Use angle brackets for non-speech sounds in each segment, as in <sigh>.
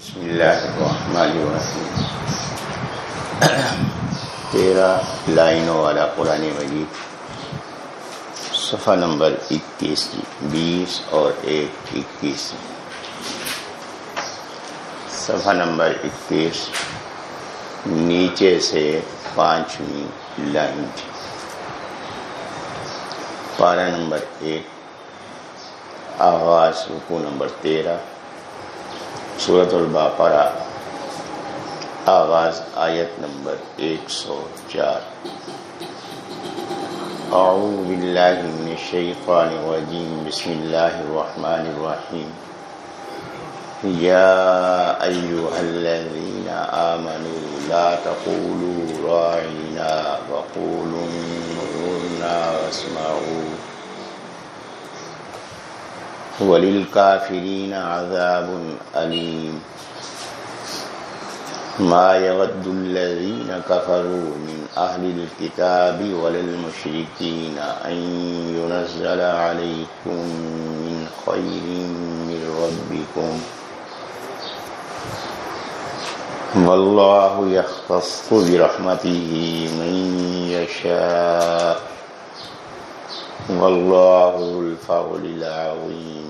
بسم اللہ الرحمن الرحیم۔ تیرہ لائنوں والا قرآن مجید۔ صفحہ نمبر اکیس کی بیس اور ایک اکیس۔ صفحہ نمبر اکیس۔ نیچے سے پانچویں لائن۔ پارہ نمبر ایک۔ آغاز رکو نمبر تیرہ۔ صورت الباقرہ، آغاز آیت نمبر ایک سو چار۔ اعوذ باللہ من الشیطان الرجیم، بسم اللہ الرحمن الرحیم۔ یا ایوہ الذین آمنوا لا تقولوا راعنا وقولوا انظرنا واسمعوا۔ وللكافرين عذاب أليم. ما يود الذين كفروا من أهل الكتاب وللمشركين أن ينزل عليكم من خير من ربكم. والله يختص برحمته من يشاء. والله ذو الفضل العظيم.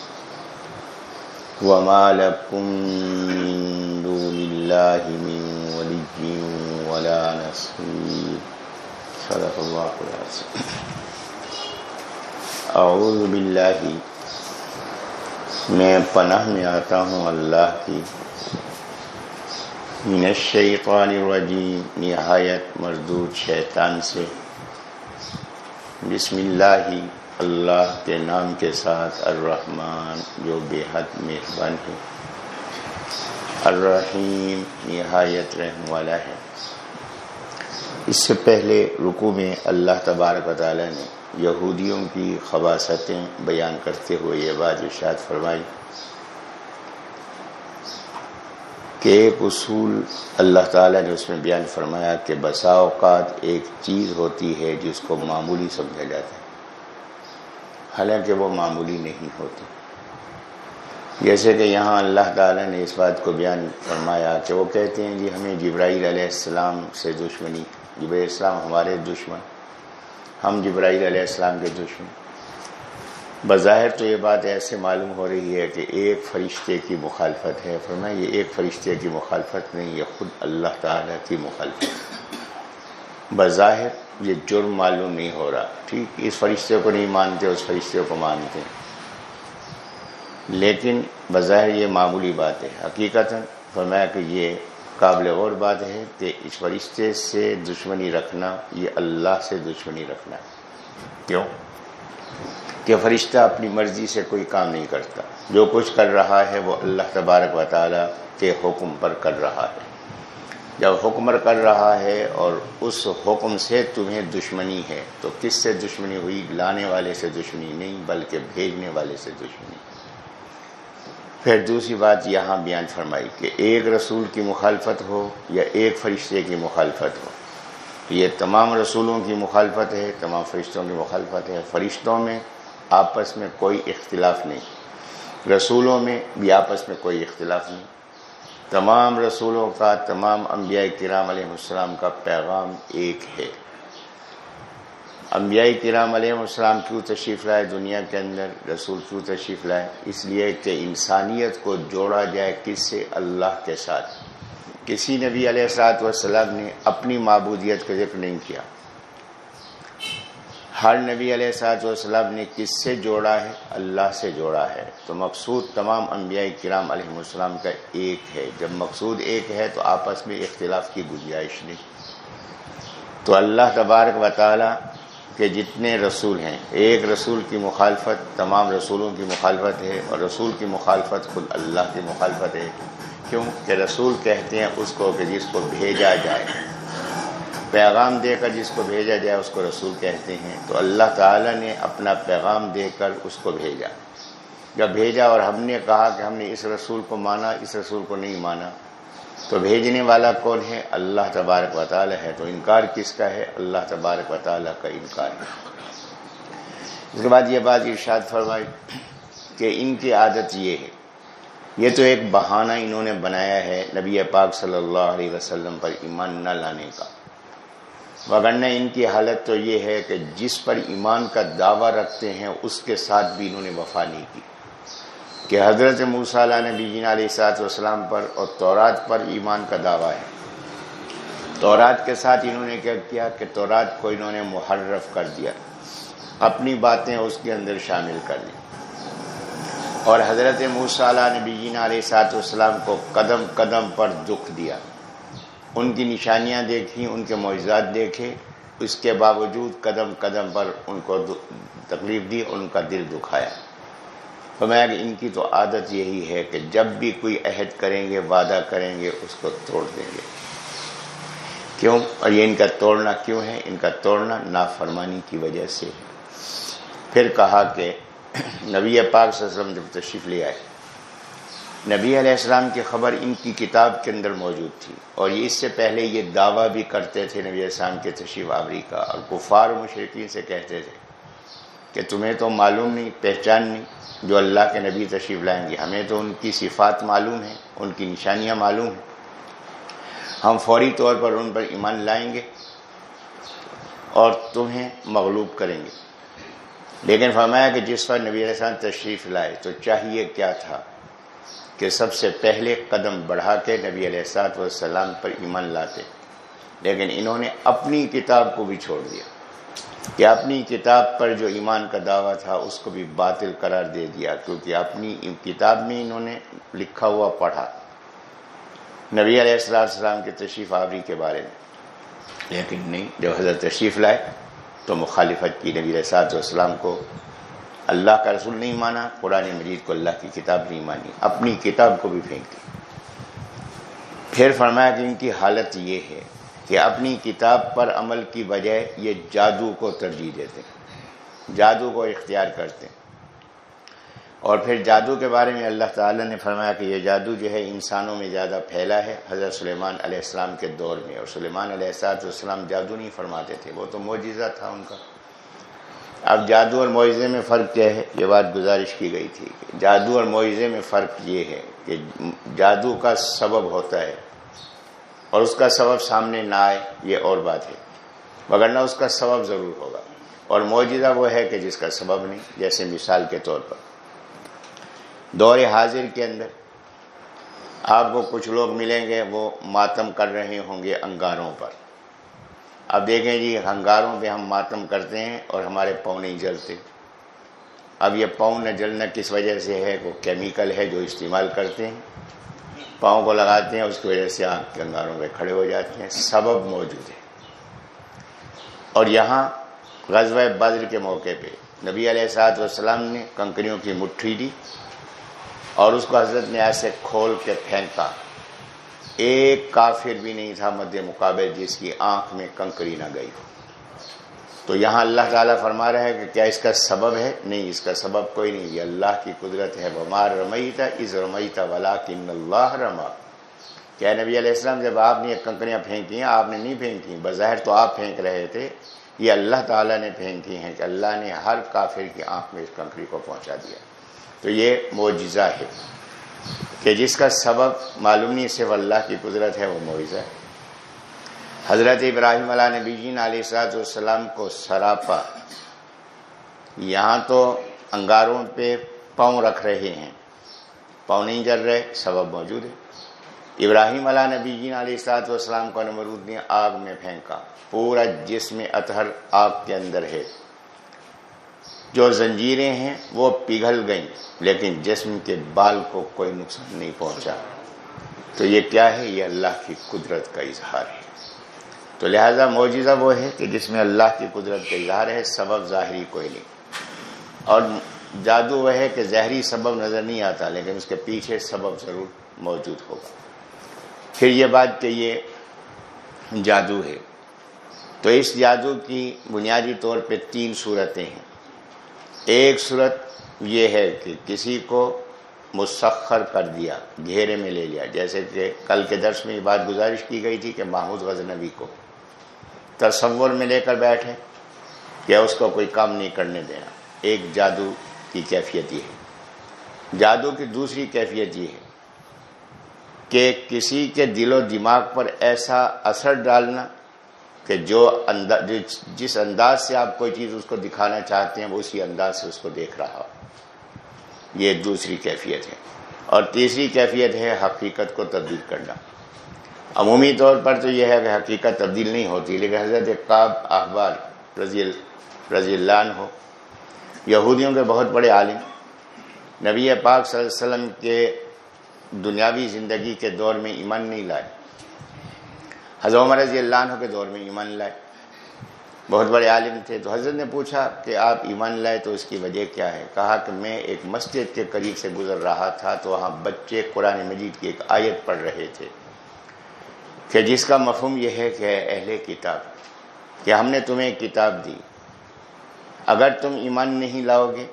وما لكم من دون الله من ولي ولا نصير. صدق الله العظيم. أعوذ بالله. میں پناہ میں آتا ہوں اللہ کی. من الشیطان الرجیم، نہایت مردود شیطان سے. بسم اللہ. اللہ کے نام کے ساتھ الرحمن جو بے حد مہربان ہے۔ الرحیم نہایت رحم والا ہے۔ اس سے پہلے رکو میں اللہ تبارک و تعالی نے یہودیوں کی خباستیں بیان کرتے ہوئے یہ بات ارشاد فرمائی کہ ایک اصول اللہ تعالیٰ نے اس میں بیان فرمایا کہ بسا اوقات ایک چیز ہوتی ہے جس کو معمولی سمجھا جاتا ہے۔ حالانکہ وہ معمولی نہیں ہوتی جیسے کہ یہاں اللہ تعالیٰ نے اس بات کو بیان فرمایا کہ وہ کہتے ہیں جی ہمیں جبرائیل علیہ السلام سے دشمنی، جبرائیل السلام ہمارے دشمن، ہم جبرائیل علیہ السلام کے دشمن۔ بظاہر تو یہ بات ایسے معلوم ہو رہی ہے کہ ایک فرشتے کی مخالفت ہے۔ فرمایا یہ ایک فرشتے کی مخالفت نہیں، یہ خود اللہ تعالیٰ کی مخالفت۔ بظاہر یہ جرم معلوم نہیں ہو رہا۔ ٹھیک، اس فرشتے کو نہیں مانتے، اس فرشتے کو مانتے۔ لیکن بظاہر یہ معمولی بات ہے۔ حقیقت فرمایا کہ یہ قابل غور بات ہے کہ اس فرشتے سے دشمنی رکھنا، یہ اللہ سے دشمنی رکھنا۔ کیوں؟ کہ فرشتہ اپنی مرضی سے کوئی کام نہیں کرتا۔ جو کچھ کر رہا ہے وہ اللہ تبارک و تعالیٰ کے حکم پر کر رہا ہے۔ جب حکمر کر رہا ہے اور اس حکم سے تمہیں دشمنی ہے، تو کس سے دشمنی ہوئی؟ لانے والے سے دشمنی نہیں، بلکہ بھیجنے والے سے دشمنی۔ پھر دوسری بات یہاں بیان فرمائی کہ ایک رسول کی مخالفت ہو یا ایک فرشتے کی مخالفت ہو۔ یہ تمام رسولوں کی مخالفت ہے، تمام فرشتوں کی مخالفت ہے۔ فرشتوں میں آپس میں کوئی اختلاف نہیں۔ رسولوں میں بھی آپس میں کوئی اختلاف نہیں۔ تمام رسولوں کا تمام انبیاء کرام علیہ السلام کا پیغام ایک ہے۔ انبیاء کرام علیہ السلام کیوں تشریف لائے؟ دنیا کے اندر رسول کیوں تشریف لائے؟ اس لیے کہ انسانیت کو جوڑا جائے کس سے؟ اللہ کے ساتھ۔ کسی نبی علیہ السلاط والسلام نے اپنی معبودیت کا ذکر نہیں کیا۔ ہر نبی علیہ صاحب والسلام نے کس سے جوڑا ہے؟ اللہ سے جوڑا ہے۔ تو مقصود تمام انبیاء کرام علیہ السلام کا ایک ہے۔ جب مقصود ایک ہے تو آپس میں اختلاف کی گنجائش نہیں۔ تو اللہ تبارک و تعالیٰ کے جتنے رسول ہیں، ایک رسول کی مخالفت تمام رسولوں کی مخالفت ہے اور رسول کی مخالفت خود اللہ کی مخالفت ہے۔ کیوں؟ کہ رسول کہتے ہیں اس کو کہ جس کو بھیجا جائے۔ پیغام دے کر جس کو بھیجا جائے اس کو رسول کہتے ہیں، تو اللہ تعالیٰ نے اپنا پیغام دے کر اس کو بھیجا۔ جب بھیجا اور ہم نے کہا کہ ہم نے اس رسول کو مانا، اس رسول کو نہیں مانا، تو بھیجنے والا کون ہے؟ اللہ تبارک و تعالی ہے۔ تو انکار کس کا ہے؟ اللہ تبارک و تعالیٰ کا انکار ہے۔ اس کے بعد یہ بات ارشاد فرمائی کہ ان کی عادت یہ ہے۔ یہ تو ایک بہانہ انہوں نے بنایا ہے نبی پاک صلی اللہ علیہ وسلم پر ایمان نہ لانے کا۔ وگرنہ ان کی حالت تو یہ ہے کہ جس پر ایمان کا دعویٰ رکھتے ہیں، اس کے ساتھ بھی انہوں نے وفا نہیں کی۔ کہ حضرت موسیٰ علیہ نبی جین علیہ سات والسلام پر اور تورات پر ایمان کا دعویٰ ہے۔ تورات کے ساتھ انہوں نے کیا کیا کہ تورات کو انہوں نے محرف کر دیا۔ اپنی باتیں اس کے اندر شامل کر لی اور حضرت موسیٰ علیہ نبی جین علیہ سات والسلام کو قدم قدم پر دکھ دیا۔ ان کی نشانیاں دیکھیں، ان کے معجزات دیکھے اس کے باوجود قدم قدم پر ان کو تکلیف دی، ان کا دل دکھایا۔ تو میں ان کی تو عادت یہی ہے کہ جب بھی کوئی عہد کریں گے، وعدہ کریں گے، اس کو توڑ دیں گے۔ کیوں؟ اور یہ ان کا توڑنا کیوں ہے؟ ان کا توڑنا نافرمانی کی وجہ سے ہے۔ پھر کہا کہ <clears throat> نبی پاک صلی اللہ علیہ وسلم جب تشریف لے آئے نبی علیہ السلام کی خبر ان کی کتاب کے اندر موجود تھی اور یہ اس سے پہلے یہ دعویٰ بھی کرتے تھے نبی علیہ السلام کے تشریف آوری کا اور کفار مشرقین سے کہتے تھے کہ تمہیں تو معلوم نہیں، پہچان نہیں جو اللہ کے نبی تشریف لائیں گے۔ ہمیں تو ان کی صفات معلوم ہیں، ان کی نشانیاں معلوم ہیں۔ ہم فوری طور پر ان پر ایمان لائیں گے اور تمہیں مغلوب کریں گے۔ لیکن فرمایا کہ جس پر نبی علیہ السلام تشریف لائے تو چاہیے کیا تھا؟ کہ سب سے پہلے قدم بڑھا کے نبی علیہ السلاط والسلام پر ایمان لاتے۔ لیکن انہوں نے اپنی کتاب کو بھی چھوڑ دیا۔ کہ اپنی کتاب پر جو ایمان کا دعویٰ تھا، اس کو بھی باطل قرار دے دیا۔ کیونکہ اپنی کتاب میں انہوں نے لکھا ہوا پڑھا۔ نبی علیہ السلام السلام کے تشریف آوری کے بارے میں۔ لیکن نہیں، جب حضرت تشریف لائے تو مخالفت کی نبی علیہ السلاط والسلام کو اللہ کا رسول نہیں مانا، قرآن مجید کو اللہ کی کتاب نہیں مانی، اپنی کتاب کو بھی پھینک دی۔ پھر فرمایا کہ ان کی حالت یہ ہے کہ اپنی کتاب پر عمل کی وجہ یہ جادو کو ترجیح دیتے ہیں، جادو کو اختیار کرتے ہیں۔ اور پھر جادو کے بارے میں اللہ تعالیٰ نے فرمایا کہ یہ جادو جو ہے انسانوں میں زیادہ پھیلا ہے۔ حضرت سلیمان علیہ السلام کے دور میں اور سلیمان علیہ السلام جادو نہیں فرماتے تھے، وہ تو معجزہ تھا ان کا۔ اب جادو اور معیزے میں فرق کیا ہے؟ یہ بات گزارش کی گئی تھی جادو اور معیزے میں فرق یہ ہے کہ جادو کا سبب ہوتا ہے اور اس کا سبب سامنے نہ آئے، یہ اور بات ہے۔ مگر نہ اس کا سبب ضرور ہوگا۔ اور معجزہ وہ ہے کہ جس کا سبب نہیں، جیسے مثال کے طور پر۔ دور حاضر کے اندر آپ کو کچھ لوگ ملیں گے، وہ ماتم کر رہے ہوں گے انگاروں پر۔ اب دیکھیں جی ہنگاروں پہ ہم ماتم کرتے ہیں اور ہمارے پاؤں نہیں جلتے۔ اب یہ پاؤں نہ جلنا کس وجہ سے ہے؟ وہ کیمیکل ہے جو استعمال کرتے ہیں۔ پاؤں کو لگاتے ہیں، اس کی وجہ سے آنکھ کے انگاروں پہ کھڑے ہو جاتے ہیں۔ سبب موجود ہے۔ اور یہاں غزوہ بدر کے موقع پہ نبی علیہ سعد والسلام نے کنکریوں کی مٹھی دی اور اس کو حضرت نے ایسے کھول کے پھینکا۔ ایک کافر بھی نہیں تھا مد مقابل جس کی آنکھ میں کنکری نہ گئی۔ ہو تو یہاں اللہ تعالیٰ فرما رہا ہے کہ کیا اس کا سبب ہے؟ نہیں، اس کا سبب کوئی نہیں۔ یہ اللہ کی قدرت ہے۔ بمار رمیتا از رمیتا ولا کن اللہ رما کیا نبی علیہ السلام جب آپ نے یہ کنکریاں پھینکی ہیں آپ نے نہیں پھینکی بظاہر تو آپ پھینک رہے تھے۔ یہ اللہ تعالیٰ نے پھینکی ہیں کہ اللہ نے ہر کافر کی آنکھ میں اس کنکری کو پہنچا دیا۔ تو یہ معجزہ ہے۔ کہ جس کا سبب معلوم نہیں، صرف اللہ کی قدرت ہے، وہ معیزہ ہے۔ حضرت ابراہیم علیہ نبی جین علیہ صلاحت والسلام کو سراپا۔ یہاں تو انگاروں پہ پاؤں رکھ رہے ہیں۔ پاؤں نہیں جل رہے، سبب موجود ہے۔ ابراہیم علیہ نبی جین علیہ صلاحت والسلام کو نمرود نے آگ میں پھینکا۔ پورا جسم اطہر آگ کے اندر ہے۔ جو زنجیریں ہیں وہ پگھل گئیں، لیکن جسم کے بال کو کوئی نقصان نہیں پہنچا۔ تو یہ کیا ہے؟ یہ اللہ کی قدرت کا اظہار ہے۔ تو لہذا معجزہ وہ ہے کہ جس میں اللہ کی قدرت کا اظہار ہے، سبب ظاہری کوئی نہیں۔ اور جادو وہ ہے کہ ظاہری سبب نظر نہیں آتا، لیکن اس کے پیچھے سبب ضرور موجود ہوگا۔ پھر یہ بات کہ یہ جادو ہے۔ تو اس جادو کی بنیادی طور پہ تین صورتیں ہیں۔ ایک صورت یہ ہے کہ کسی کو مسخر کر دیا، گھیرے میں لے لیا، جیسے کہ کل کے درس میں یہ بات گزارش کی گئی تھی کہ محمود غزنوی کو تصور میں لے کر بیٹھے کہ اس کو کوئی کام نہیں کرنے دینا۔ ایک جادو کی کیفیت یہ ہے۔ جادو کی دوسری کیفیت یہ ہے کہ کسی کے دل و دماغ پر ایسا اثر ڈالنا کہ جو انداز جس انداز سے آپ کوئی چیز اس کو دکھانا چاہتے ہیں، وہ اسی انداز سے اس کو دیکھ رہا ہو۔ یہ دوسری کیفیت ہے۔ اور تیسری کیفیت ہے حقیقت کو تبدیل کرنا۔ عمومی طور پر تو یہ ہے کہ حقیقت تبدیل نہیں ہوتی، لیکن حضرت قاب احبار رضی رضی اللہ ہو یہودیوں کے بہت بڑے عالم، نبی پاک صلی اللہ علیہ وسلم کے دنیاوی زندگی کے دور میں ایمان نہیں لائے۔ حضرت عمر رضی اللہ عنہ کے دور میں ایمان لائے۔ بہت بڑے عالم تھے۔ تو حضرت نے پوچھا کہ آپ ایمان لائے تو اس کی وجہ کیا ہے؟ کہا کہ میں ایک مسجد کے قریب سے گزر رہا تھا تو وہاں بچے قرآن مجید کی ایک آیت پڑھ رہے تھے۔ کہ جس کا مفہوم یہ ہے کہ اہل کتاب، کہ ہم نے تمہیں ایک کتاب دی۔ اگر تم ایمان نہیں لاؤ گے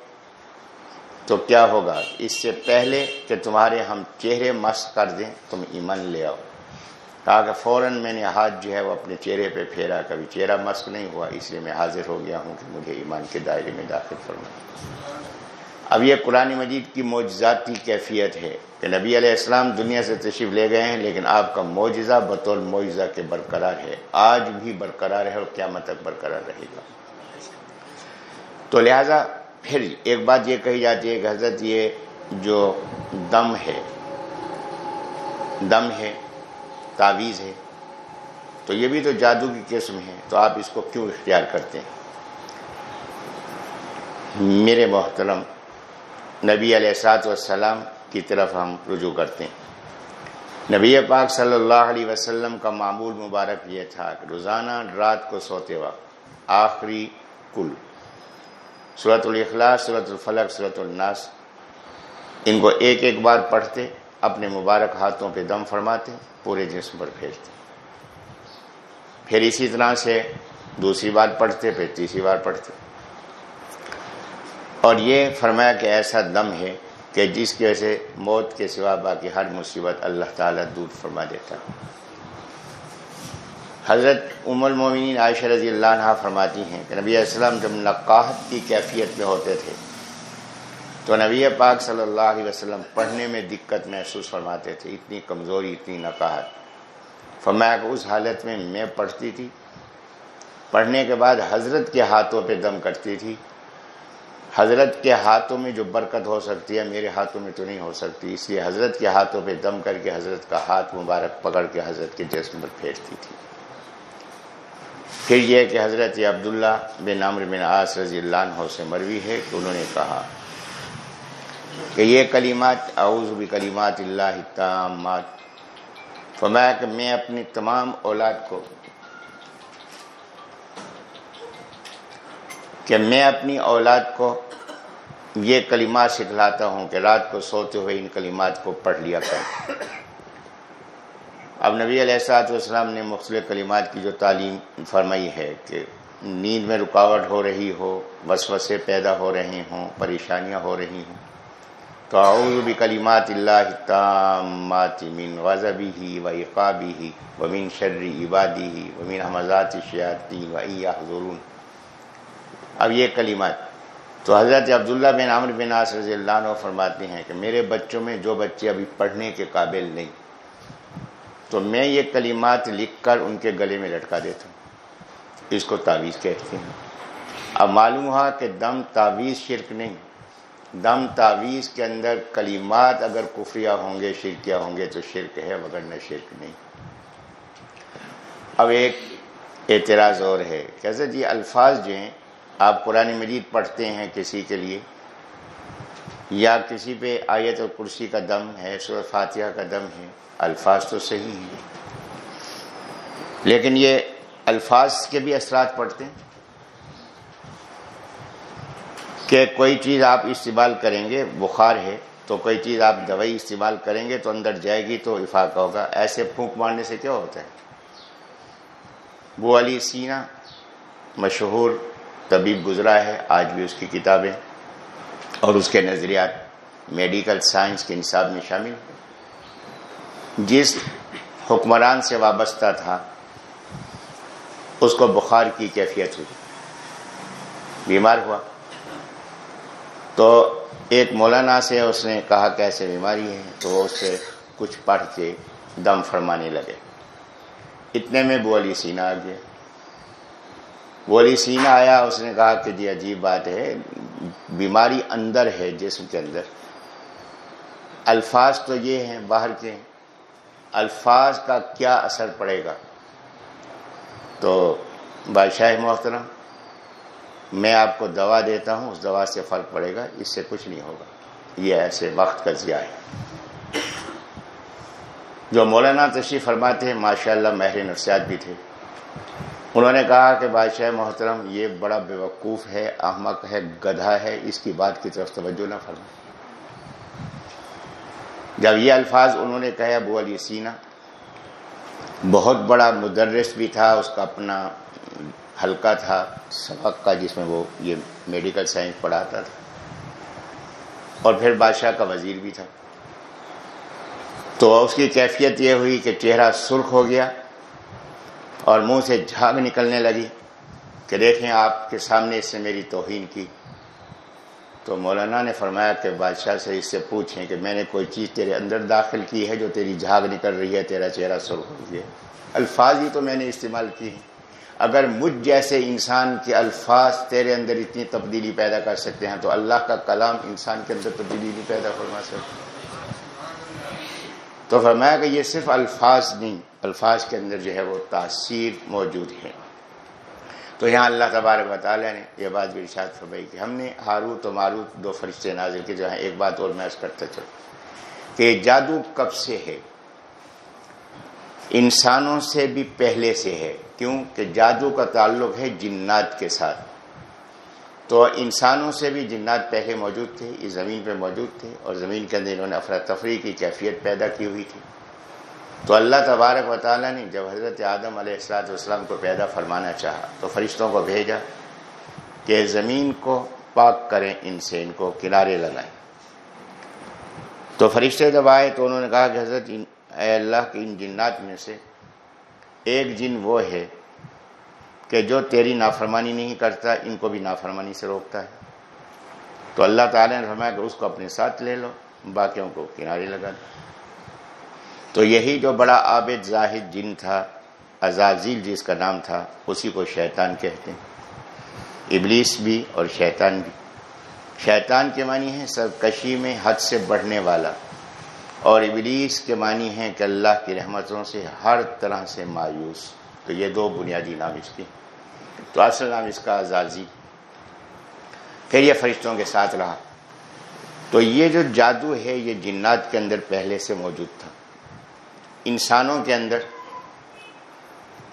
تو کیا ہوگا؟ اس سے پہلے کہ تمہارے ہم چہرے مس کر دیں، تم ایمان لے آؤ۔ کہا کہ فوراً میں نے ہاتھ جو ہے وہ اپنے چہرے پہ پھیرا، کبھی چہرہ مسک نہیں ہوا، اس لیے میں حاضر ہو گیا ہوں کہ مجھے ایمان کے دائرے میں داخل فرما اب یہ قرآن مجید کی معجزاتی کیفیت ہے کہ نبی علیہ السلام دنیا سے تشریف لے گئے ہیں، لیکن آپ کا معجزہ بطور معجزہ کے برقرار ہے۔ آج بھی برقرار ہے اور قیامت تک برقرار رہے گا۔ تو لہذا پھر ایک بات یہ کہی جاتی ہے کہ حضرت یہ جو دم ہے دم ہے تعویذ ہے۔ تو یہ بھی تو جادو کی قسم ہے۔ تو آپ اس کو کیوں اختیار کرتے ہیں؟ میرے محترم، نبی علیہ سات والسلام کی طرف ہم رجوع کرتے ہیں۔ نبی پاک صلی اللہ علیہ وسلم کا معمول مبارک یہ تھا کہ روزانہ رات کو سوتے وقت آخری کل صورت الاخلاص صورت الفلق صورت الناس، ان کو ایک ایک بار پڑھتے اپنے مبارک ہاتھوں پہ دم فرماتے پورے جسم پر پھیرتے پھر اسی طرح سے دوسری بار پڑھتے، پھر تیسری بار پڑھتے۔ اور یہ فرمایا کہ ایسا دم ہے کہ جس کی وجہ سے موت کے سوا باقی ہر مصیبت اللہ تعالیٰ دور فرما دیتا حضرت ام المومنین عائشہ رضی اللہ عنہ فرماتی ہیں کہ نبی السلام جب نقاہت کی کیفیت میں ہوتے تھے تو نبی پاک صلی اللہ علیہ وسلم پڑھنے میں دقت محسوس فرماتے تھے، اتنی کمزوری، اتنی نقاہت۔ فرمایا کہ اس حالت میں میں پڑھتی تھی۔ پڑھنے کے بعد حضرت کے ہاتھوں پہ دم کرتی تھی۔ حضرت کے ہاتھوں میں جو برکت ہو سکتی ہے، میرے ہاتھوں میں تو نہیں ہو سکتی۔ اس لیے حضرت کے ہاتھوں پہ دم کر کے حضرت کا ہاتھ مبارک پکڑ کے حضرت کے جسم پر پھیرتی تھی۔ پھر یہ کہ حضرت عبداللہ بن عمر بن عاص رضی اللہ عنہ سے مروی ہے کہ انہوں نے کہا کہ یہ کلمات، اعوذ بکلمات اللہ تامات فرمایا کہ میں اپنی تمام اولاد کو، کہ میں اپنی اولاد کو یہ کلمات سکھلاتا ہوں کہ رات کو سوتے ہوئے ان کلمات کو پڑھ لیا کر اب نبی علیہ السلاط والسلام نے مختلف کلمات کی جو تعلیم فرمائی ہے کہ نیند میں رکاوٹ ہو رہی ہو، وسوسے پیدا ہو رہے ہوں، پریشانیاں ہو رہی ہوں تو اعوذ بکلمات اللہ التامات من غضبه و عقابه ومن شر عباده ومن حمزات الشیاطین و ایحضرون اب یہ کلمات. تو حضرت عبداللہ بن عمر بن عاص رضی اللہ عنہ فرماتے ہیں کہ میرے بچوں میں جو بچے ابھی پڑھنے کے قابل نہیں، تو میں یہ کلمات لکھ کر ان کے گلے میں لٹکا دیتا ہوں۔ اس کو تعویذ کہتے ہیں۔ اب معلوم ہوا کہ دم تعویذ شرک نہیں دم تعویز کے اندر کلمات اگر کفریہ ہوں گے، شرکیہ ہوں گے تو شرک ہے، مگر نہ شرک نہیں۔ اب ایک اعتراض اور ہے کیسے جی الفاظ جو ہیں، آپ قرآن مجید پڑھتے ہیں کسی کے لیے یا کسی پہ آیت اور کرسی کا دم ہے سور فاتحہ کا دم ہے، الفاظ تو صحیح ہیں۔ لیکن یہ الفاظ کے بھی اثرات پڑھتے ہیں۔ کہ کوئی چیز آپ استعمال کریں گے، بخار ہے، تو کوئی چیز آپ دوائی استعمال کریں گے تو اندر جائے گی تو افاقہ ہوگا۔ ایسے پھونک مارنے سے کیا ہوتا ہے؟ وہ علی سینا مشہور طبیب گزرا ہے، آج بھی اس کی کتابیں اور اس کے نظریات میڈیکل سائنس کے نصاب میں شامل جس حکمران سے وابستہ تھا، اس کو بخار کی کیفیت ہوئی۔ بیمار ہوا۔ تو ایک مولانا سے اس نے کہا کیسے بیماری ہے، تو وہ اس سے کچھ پڑھ کے دم فرمانے لگے۔ اتنے میں بو علی سینا آ گیا۔ بو علی سینا آیا، اس نے کہا کہ جی عجیب بات ہے، بیماری اندر ہے، جسم کے اندر۔ الفاظ تو یہ ہیں باہر کے، الفاظ کا کیا اثر پڑے گا؟ تو بادشاہ محترم میں آپ کو دوا دیتا ہوں، اس دوا سے فرق پڑے گا، اس سے کچھ نہیں ہوگا۔ یہ ایسے وقت کا ضیاء ہے۔ جو مولانا تشریف فرماتے ہیں ماشاء اللہ مہر نفسیات بھی تھے۔ انہوں نے کہا کہ بادشاہ محترم، یہ بڑا بیوقوف ہے، احمق ہے، گدھا ہے، اس کی بات کی طرف توجہ نہ فرما جب یہ الفاظ انہوں نے کہا ابو علی سینا، بہت بڑا مدرس بھی تھا، اس کا اپنا ہلکا تھا، سبق کا، جس میں وہ یہ میڈیکل سائنس پڑھاتا تھا۔ اور پھر بادشاہ کا وزیر بھی تھا۔ تو اس کی کیفیت یہ ہوئی کہ چہرہ سرخ ہو گیا اور منہ سے جھاگ نکلنے لگی کہ دیکھیں آپ کے سامنے اس سے میری توہین کی۔ تو مولانا نے فرمایا کہ بادشاہ سے اس سے پوچھیں کہ میں نے کوئی چیز تیرے اندر داخل کی ہے جو تیری جھاگ نکل رہی ہے، تیرا چہرہ سرخ ہو گیا۔ الفاظ ہی تو میں نے استعمال کی ہیں۔ اگر مجھ جیسے انسان کے الفاظ تیرے اندر اتنی تبدیلی پیدا کر سکتے ہیں، تو اللہ کا کلام انسان کے اندر تبدیلی نہیں پیدا فرما سکتے تو فرمایا کہ یہ صرف الفاظ نہیں، الفاظ کے اندر جو ہے وہ تاثیر موجود ہے تو یہاں اللہ تبارک و تعالیٰ نے یہ بات بھی ارشاد فرمائی کہ ہم نے ہاروت و ماروت دو فرشتے نازل کے جو ہیں ایک بات اور میں کرتا چلوں کہ جادو کب سے ہے؟ انسانوں سے بھی پہلے سے ہے۔ کیوں کہ جادو کا تعلق ہے جنات کے ساتھ۔ تو انسانوں سے بھی جنات پہلے موجود تھے، اس زمین پہ موجود تھے اور زمین کے اندر انہوں نے افراتفری کی کیفیت پیدا کی ہوئی تھی۔ تو اللہ تبارک و تعالیٰ نے جب حضرت آدم علیہ السلاط والسلام کو پیدا فرمانا چاہا تو فرشتوں کو بھیجا کہ زمین کو پاک کریں، ان سے ان کو کنارے لگائیں۔ تو فرشتے جب آئے تو انہوں نے کہا کہ حضرت، اے اللہ کے ان جنات میں سے ایک جن وہ ہے کہ جو تیری نافرمانی نہیں کرتا، ان کو بھی نافرمانی سے روکتا ہے۔ تو اللہ تعالیٰ نے فرمایا کہ اس کو اپنے ساتھ لے لو، باقیوں کو کنارے لگا دو۔ تو یہی جو بڑا عابد زاہد جن تھا، عزازیل جس کا نام تھا، اسی کو شیطان کہتے ہیں۔ ابلیس بھی اور شیطان بھی۔ شیطان کے معنی ہے سرکشی میں حد سے بڑھنے والا۔ اور ابلیس کے معنی ہیں کہ اللہ کی رحمتوں سے ہر طرح سے مایوس۔ تو یہ دو بنیادی نام اس کے۔ تو اصل نام اس کا عزازی۔ پھر یہ فرشتوں کے ساتھ رہا۔ تو یہ جو جادو ہے، یہ جنات کے اندر پہلے سے موجود تھا۔ انسانوں کے اندر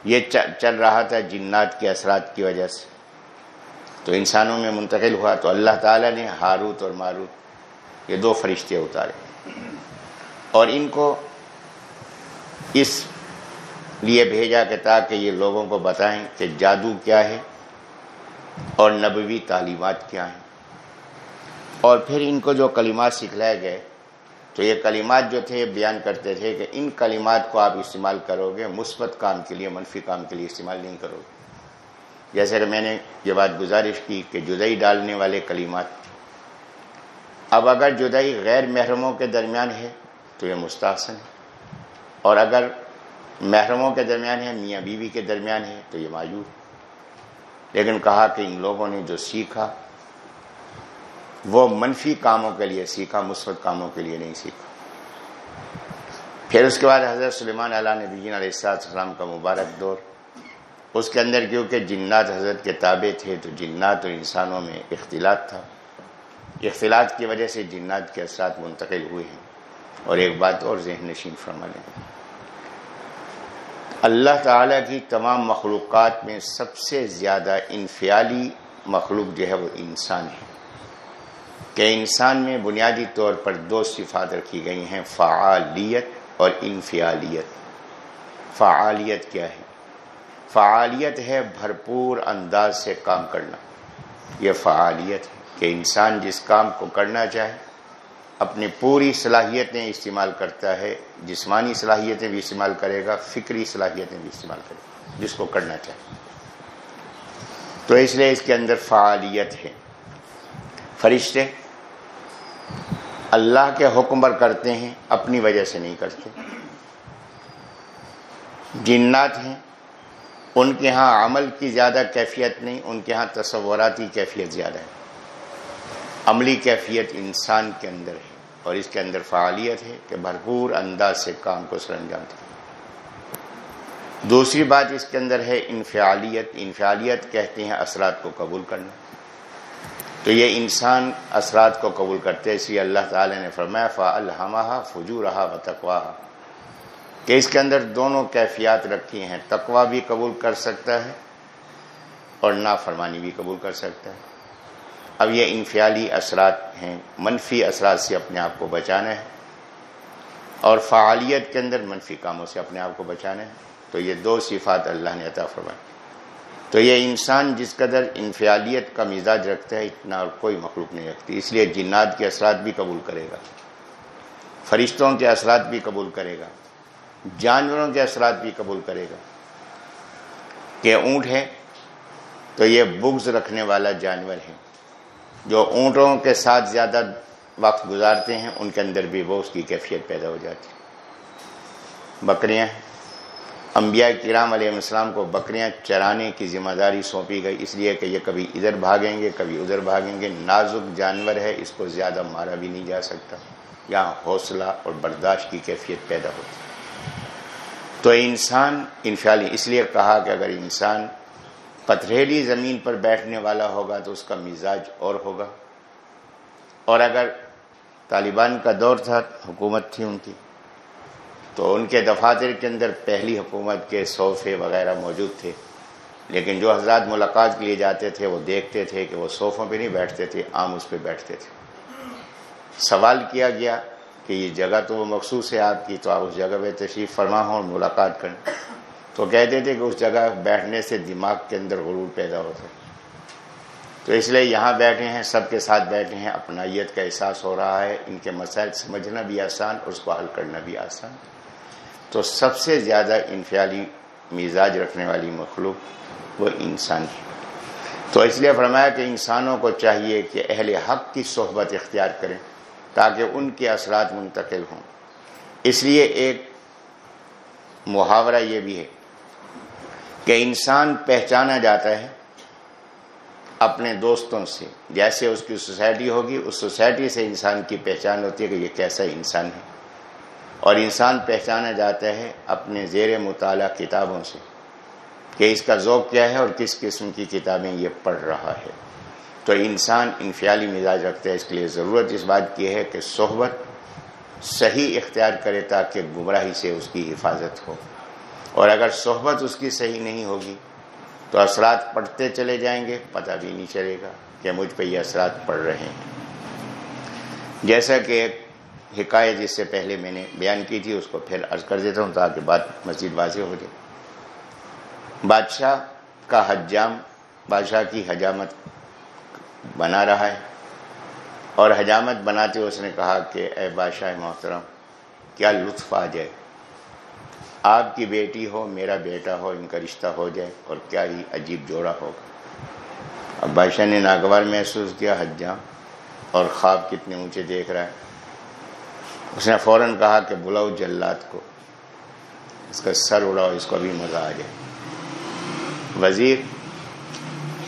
یہ چل رہا تھا جنات کے اثرات کی وجہ سے۔ تو انسانوں میں منتقل ہوا۔ تو اللہ تعالیٰ نے ہاروت اور ماروت، یہ دو فرشتے اتارے۔ اور ان کو اس لیے بھیجا کہ تاکہ یہ لوگوں کو بتائیں کہ جادو کیا ہے اور نبوی تعلیمات کیا ہیں۔ اور پھر ان کو جو کلمات سکھلائے گئے، تو یہ کلمات جو تھے بیان کرتے تھے کہ ان کلمات کو آپ استعمال کرو گے مثبت کام کے لیے، منفی کام کے لیے استعمال نہیں کرو گے جیسے کہ میں نے یہ بات گزارش کی کہ جدائی ڈالنے والے کلمات۔ اب اگر جدائی غیر محرموں کے درمیان ہے تو یہ مستحسن ہے اور اگر محرموں کے درمیان ہے میاں بیوی کے درمیان ہے تو یہ مایوس۔ لیکن کہا کہ ان لوگوں نے جو سیکھا، وہ منفی کاموں کے لیے سیکھا، مثبت کاموں کے لیے نہیں سیکھا۔ پھر اس کے بعد حضرت سلیمان علیہ نبی علیہ السلام کا مبارک دور۔ اس کے اندر کیونکہ جنات حضرت کے تابع تھے، تو جنات اور انسانوں میں اختلاط تھا۔ اختلاط کی وجہ سے جنات کے اثرات منتقل ہوئے ہیں۔ اور ایک بات اور ذہن نشین فرما لیں اللہ تعالیٰ کی تمام مخلوقات میں سب سے زیادہ انفیالی مخلوق جو ہے وہ انسان ہے۔ کہ انسان میں بنیادی طور پر دو صفات رکھی گئی ہیں، فعالیت اور انفیالیت فعالیت کیا ہے؟ فعالیت ہے بھرپور انداز سے کام کرنا۔ یہ فعالیت ہے کہ انسان جس کام کو کرنا چاہے اپنی پوری صلاحیتیں استعمال کرتا ہے، جسمانی صلاحیتیں بھی استعمال کرے گا، فکری صلاحیتیں بھی استعمال کرے گا، جس کو کرنا چاہے تو اس لیے اس کے اندر فعالیت ہے۔ فرشتے اللہ کے حکم پر کرتے ہیں، اپنی وجہ سے نہیں کرتے۔ جنات ہیں، ان کے ہاں عمل کی زیادہ کیفیت نہیں، ان کے ہاں تصوراتی کیفیت زیادہ ہے۔ عملی کیفیت انسان کے اندر ہے اور اس کے اندر فعالیت ہے کہ بھرپور انداز سے کام کو سر انجام دے۔ دوسری بات اس کے اندر ہے انفعالیت۔ انفعالیت کہتے ہیں اثرات کو قبول کرنا۔ تو یہ انسان اثرات کو قبول کرتے اس لیے اللہ تعالی نے فرمایا فا الحمہ فجو رہا و تقوا کہ اس کے اندر دونوں کیفیات رکھی ہیں تقوا بھی قبول کر سکتا ہے اور نافرمانی بھی قبول کر سکتا ہے۔ اب یہ انفیالی اثرات ہیں، منفی اثرات سے اپنے آپ کو بچانا ہے۔ اور فعالیت کے اندر منفی کاموں سے اپنے آپ کو بچانا ہے۔ تو یہ دو صفات اللہ نے عطا فرمائی۔ تو یہ انسان جس قدر انفیالیت کا مزاج رکھتا ہے، اتنا اور کوئی مخلوق نہیں رکھتی اس لیے جنات کے اثرات بھی قبول کرے گا۔ فرشتوں کے اثرات بھی قبول کرے گا۔ جانوروں کے اثرات بھی قبول کرے گا۔ کہ اونٹ ہے تو یہ بغض رکھنے والا جانور ہے۔ جو اونٹوں کے ساتھ زیادہ وقت گزارتے ہیں، ان کے اندر بھی وہ اس کی کیفیت پیدا ہو جاتی ہے۔ بکریاں، انبیاء کرام علیہ السلام کو بکریاں چرانے کی ذمہ داری سونپی گئی، اس لیے کہ یہ کبھی ادھر بھاگیں گے، کبھی ادھر بھاگیں گے۔ نازک جانور ہے، اس کو زیادہ مارا بھی نہیں جا سکتا۔ یہاں حوصلہ اور برداشت کی کیفیت پیدا ہوتی تو انسان انفیالی اس لیے کہا کہ اگر انسان پتھریلی زمین پر بیٹھنے والا ہوگا تو اس کا مزاج اور ہوگا۔ اور اگر طالبان کا دور تھا، حکومت تھی ان کی، تو ان کے دفاتر کے اندر پہلی حکومت کے صوفے وغیرہ موجود تھے۔ لیکن جو حضرات ملاقات کے لیے جاتے تھے، وہ دیکھتے تھے کہ وہ صوفوں پہ نہیں بیٹھتے تھے، عام اس پہ بیٹھتے تھے۔ سوال کیا گیا کہ یہ جگہ تو وہ مخصوص ہے آپ کی، تو آپ اس جگہ پہ تشریف فرما ہوں اور ملاقات کریں۔ تو کہتے تھے کہ اس جگہ بیٹھنے سے دماغ کے اندر غرور پیدا ہوتا ہے۔ تو اس لیے یہاں بیٹھے ہیں، سب کے ساتھ بیٹھے ہیں، اپنائیت کا احساس ہو رہا ہے۔ ان کے مسائل سمجھنا بھی آسان اور اس کو حل کرنا بھی آسان۔ تو سب سے زیادہ انفیالی مزاج رکھنے والی مخلوق وہ انسان ہے۔ تو اس لیے فرمایا کہ انسانوں کو چاہیے کہ اہل حق کی صحبت اختیار کریں تاکہ ان کے اثرات منتقل ہوں۔ اس لیے ایک محاورہ یہ بھی ہے کہ انسان پہچانا جاتا ہے اپنے دوستوں سے۔ جیسے اس کی سوسائٹی ہوگی، اس سوسائٹی سے انسان کی پہچان ہوتی ہے کہ یہ کیسا انسان ہے۔ اور انسان پہچانا جاتا ہے اپنے زیر مطالعہ کتابوں سے کہ اس کا ذوق کیا ہے اور کس قسم کی کتابیں یہ پڑھ رہا ہے۔ تو انسان انفیالی مزاج رکھتا ہے۔ اس کے لیے ضرورت اس بات کی ہے کہ صحبت صحیح اختیار کرے تاکہ گمراہی سے اس کی حفاظت ہو۔ اور اگر صحبت اس کی صحیح نہیں ہوگی تو اثرات پڑھتے چلے جائیں گے، پتہ بھی نہیں چلے گا کہ مجھ پہ یہ اثرات پڑ رہے ہیں۔ جیسا کہ ایک حکایت جس سے پہلے میں نے بیان کی تھی، اس کو پھر عرض کر دیتا ہوں تاکہ بات مسجد واضح ہو جائے۔ بادشاہ کا حجام، بادشاہ کی حجامت بنا رہا ہے۔ اور حجامت بناتے ہوئے اس نے کہا کہ اے بادشاہ محترم، کیا لطف آ جائے؟ آپ کی بیٹی ہو، میرا بیٹا ہو، ان کا رشتہ ہو جائے اور کیا ہی عجیب جوڑا ہوگا۔ اب بادشاہ نے ناگوار محسوس کیا حجام اور خواب کتنے اونچے دیکھ رہا ہے۔ اس نے فوراً کہا کہ بلاؤ جلات کو۔ اس کا سر اڑاؤ، اس کو بھی مزہ آ جائے۔ وزیر،